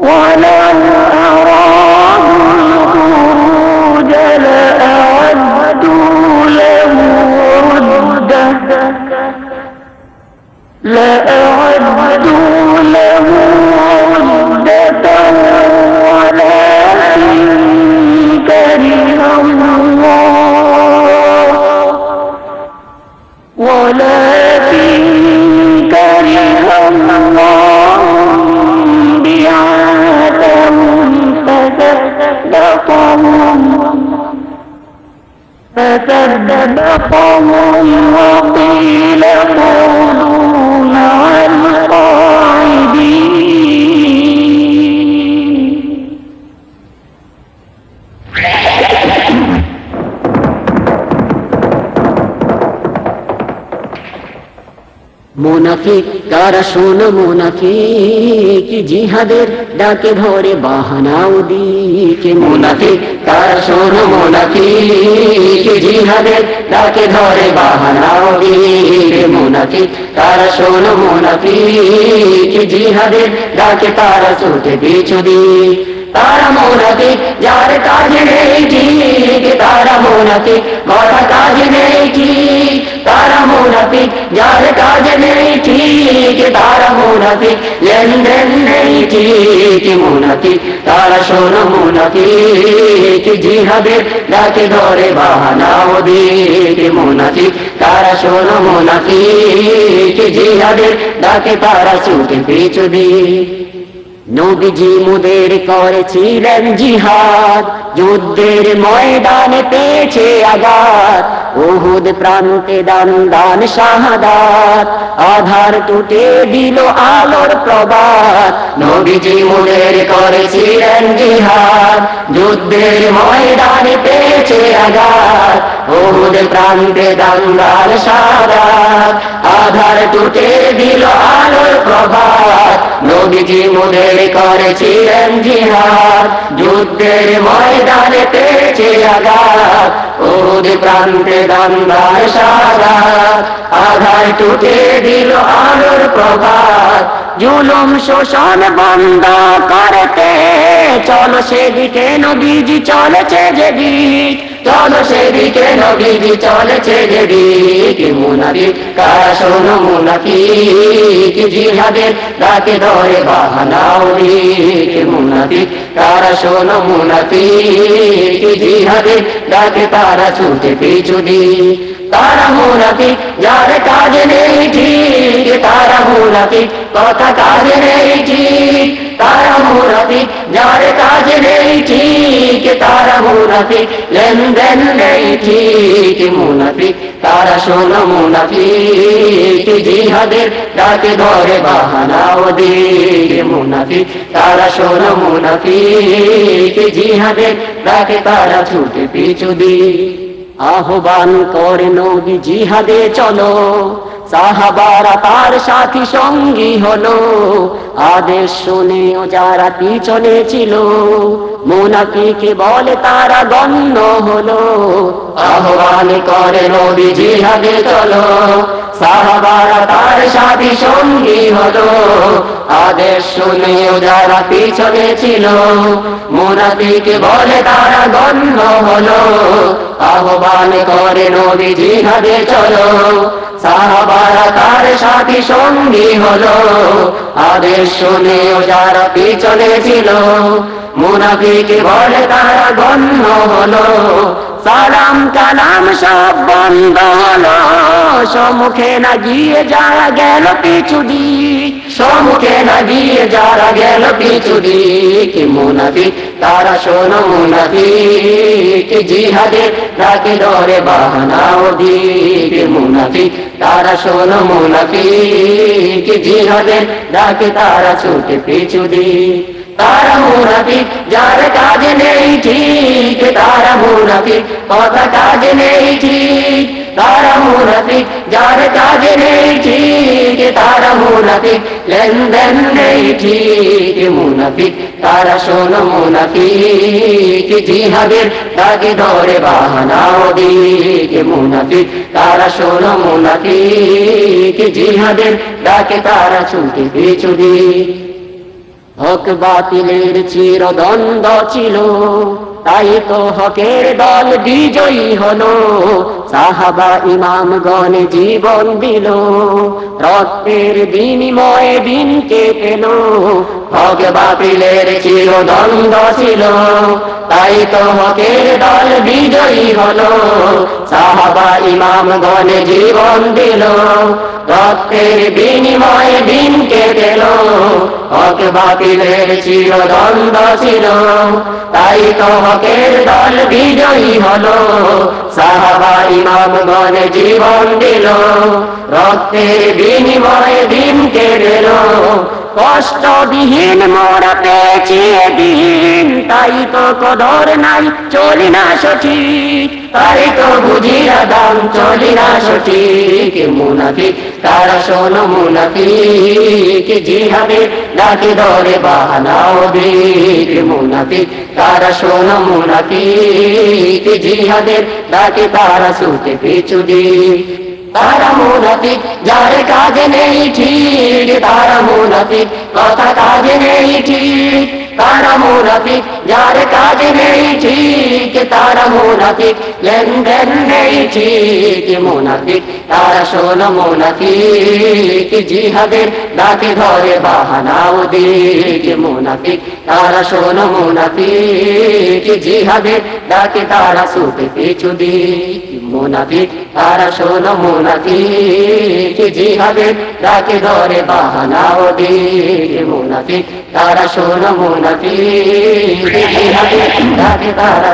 ولو أرادوا الخروج لأعدوا له عدة لأعدوا له عدة ولكن كره الله. ولكن فثبتهم وقيل قولوا مع القاعدين মুনাফিক তারা শোনো মুনাফিক জিহাদের ডাকে ধরে বাহানাও দিকে মুনাফিক তারা শোনো মুনাফিক জিহাদের ডাকে ধরে বাহানাও দিকে মুনাফিক তারা শোনো মুনাফিক জিহাদের ডাকে তারা ছুটে পিছু দিক তারা মুনাফিক যার কাজে নেই ঠিক তারা মুনাফিক কথা কাজে নেই ঠিক তারা মুনাফিক যার কাজে নেই ঠিক তারা মুনাফিক লেনদেন নেই ঠিক মুনাফিক? তারা শোনো মুনাফিক। জিহাদের ডাকে ধরে বাহানাও দিক মুনাফিক। তারা শোনো মুনাফিক। জিহাদের ডাকে তারা ছুটে পিছু দিক। নবীজি মুদের করেছিলেন জিহাদ। যুদ্ধের ময়দানে পেয়েছে আঘাত। উহুদ প্রান্তে দান দান শাহাদাত। আধার টুটে দিল আলোর প্রবাদ। নবীজি মুদের করেছিলেন জিহাদ। যুদ্ধের ময়দানে পেয়েছে আঘাত। উহুদ প্রান্তে দান দান শাহাদাত। আধার টুটে দিল আলোর প্রভাত নবীজি মুদের করেছিলেন জিহাদ। যুদ্ধের ময়দানে পেয়েছে আঘাত। ওদ প্রান্তে দান্দার সারা আধার টুটে দিল আলোর প্রভাত। জুলুম শোষণ বন্ধ করতে চলো সেদিকে নবীজি চলেছে যেদিক চলো সেদিকে নবীজি চলেছে যেদিক মুনাফিক। কারা শোনো মুনাফিক, জিহাদের ডাকে ধরে বাহানাও দিক মুনাফিক। কারা শোনো মুনাফিক, জিহাদের ডাকে তারা ছুটে পিছু দিক। তারা মুনাফিক, যার কাজ নেই ঠিক। তারা মুনাফিক, কথা কাজ নেই ঠিক। তারা মুনাফিক যার কাজ নেই ঠিক, তারা মুনাফিক। লেনদেন নেই ঠিক, মুনাফিক। তারা শোনো মুনাফিক, জিহাদের ডাকে ধরে বাহানাও দিক মুনাফিক। তারা শোনো মুনাফিক, জিহাদের ডাকে তারা ছুটে পিছু দিক। আহ্বান করে নবী, জিহাদে চলো। সাহাবারা তার সাথী সঙ্গী হলো। আদেশ শুনেও যারা পিছনে ছিল, মুনাফিকে বলে তারা গণ্য হলো। আহ্বান করে নবী জিহাদে চলো। সাহাবারা তার সাথী সঙ্গী হলো। আদেশ শুনেও যারা পিছনে ছিল, মুনাফিকে বলে তারা গণ্য হলো। আহ্বান করে নবী জিহাদে চলো। সাহাবারা তার সাথী সঙ্গী হলো। আদেশ শুনেও যারা পিছনে ছিল, মুনাফিকে বলে তারা গণ্য হলো। সালাম কালাম সব বন্ধ হলো। সম্মুখে না গিয়ে যারা গেল পিছু দিক। সম্মুখে না গিয়ে যারা গেল পিছু দিক। মুনাফিক তারা শোনো মুনাফিক জিহাদে রাকে ধরে বাহানাও দিক মুনাফিক। তারা শোনো মুনাফিক জিহাদে ডাকে তারা ছুটে পিছু দিক। তারা মুনাফিক, যার কাজ নেই ঠিক, তারা মুনাফিক, কথা কাজ নেই ঠিক। তারা মুনাফিক যার কাজ নেই ঠিক তারা মুনাফিক লেনদেন নেই ঠিক মুনাফিক তারা শোনো মুনাফিক জিহাদের তাকে ধরে বাহানাও দিক মুনাফিক তারা শোনো মুনাফিক জিহাদের ডাকে তারা ছুটে পিছু দিক হক বাতিলের চিরদ্বন্দ্ব ছিল তাই তো হকের দল বিজয়ী হলো সাহাবা ইমামগণ জীবন দিল। রক্তের বিনিময়ে দিনকে পেল। হক বাতিলের চিরদ্বন্দ্ব ছিল। তাই তো হকের দল বিজয়ী হলো। সাহাবা ইমামগণ জীবন দিল। রক্তের বিনিময়ে দিনকে পেল। হক বাতিলের চিরদ্বন্দ্ব ছিল। তাই তো হকের দল বিজয়ী হলো। সাহাবা ইমামগণ জীবন দিল রক্তের বিনিময়ে দিন পেল কষ্টবিহীন মোরা পেয়েছি দিন, তাই তো কদর নাই, চলি না সঠিক। তাই তো বুঝি দাম চলি না সঠিক। মুনাফিক, তারা শোনো মুনাফিক, জিহাদে ডাকে ধরে বাহানাও দিক মুনাফিক, তারা শোনো মুনাফিক জিহাদের ডাকে তারা সুতে পিছু দিক। তারা মুনাফিক যার কাজে নেই ঠিক তারা মুনাফিক কথা কাজে নেই ঠিক তারা মুনাফিক যার কাজে নেই ঠিক তারা মুনাফিক লেনদেন নেই ঠিক, মুনাফিক, তারা শোনো মুনাফিক, জিহাদের ডাকে ধরে বাহানাও দিক, মুনাফিক, তারা শোনো মুনাফিক, জিহাদের ডাকে তারা সুতে পিছু দিক মুনাফিক, তারা শোনো মুনাফিক জিহাদের রাখে ধরে বাহানাও দিক মুনাফিক, তারা শোনো মুনাফিক জিহাদের রাখে তারা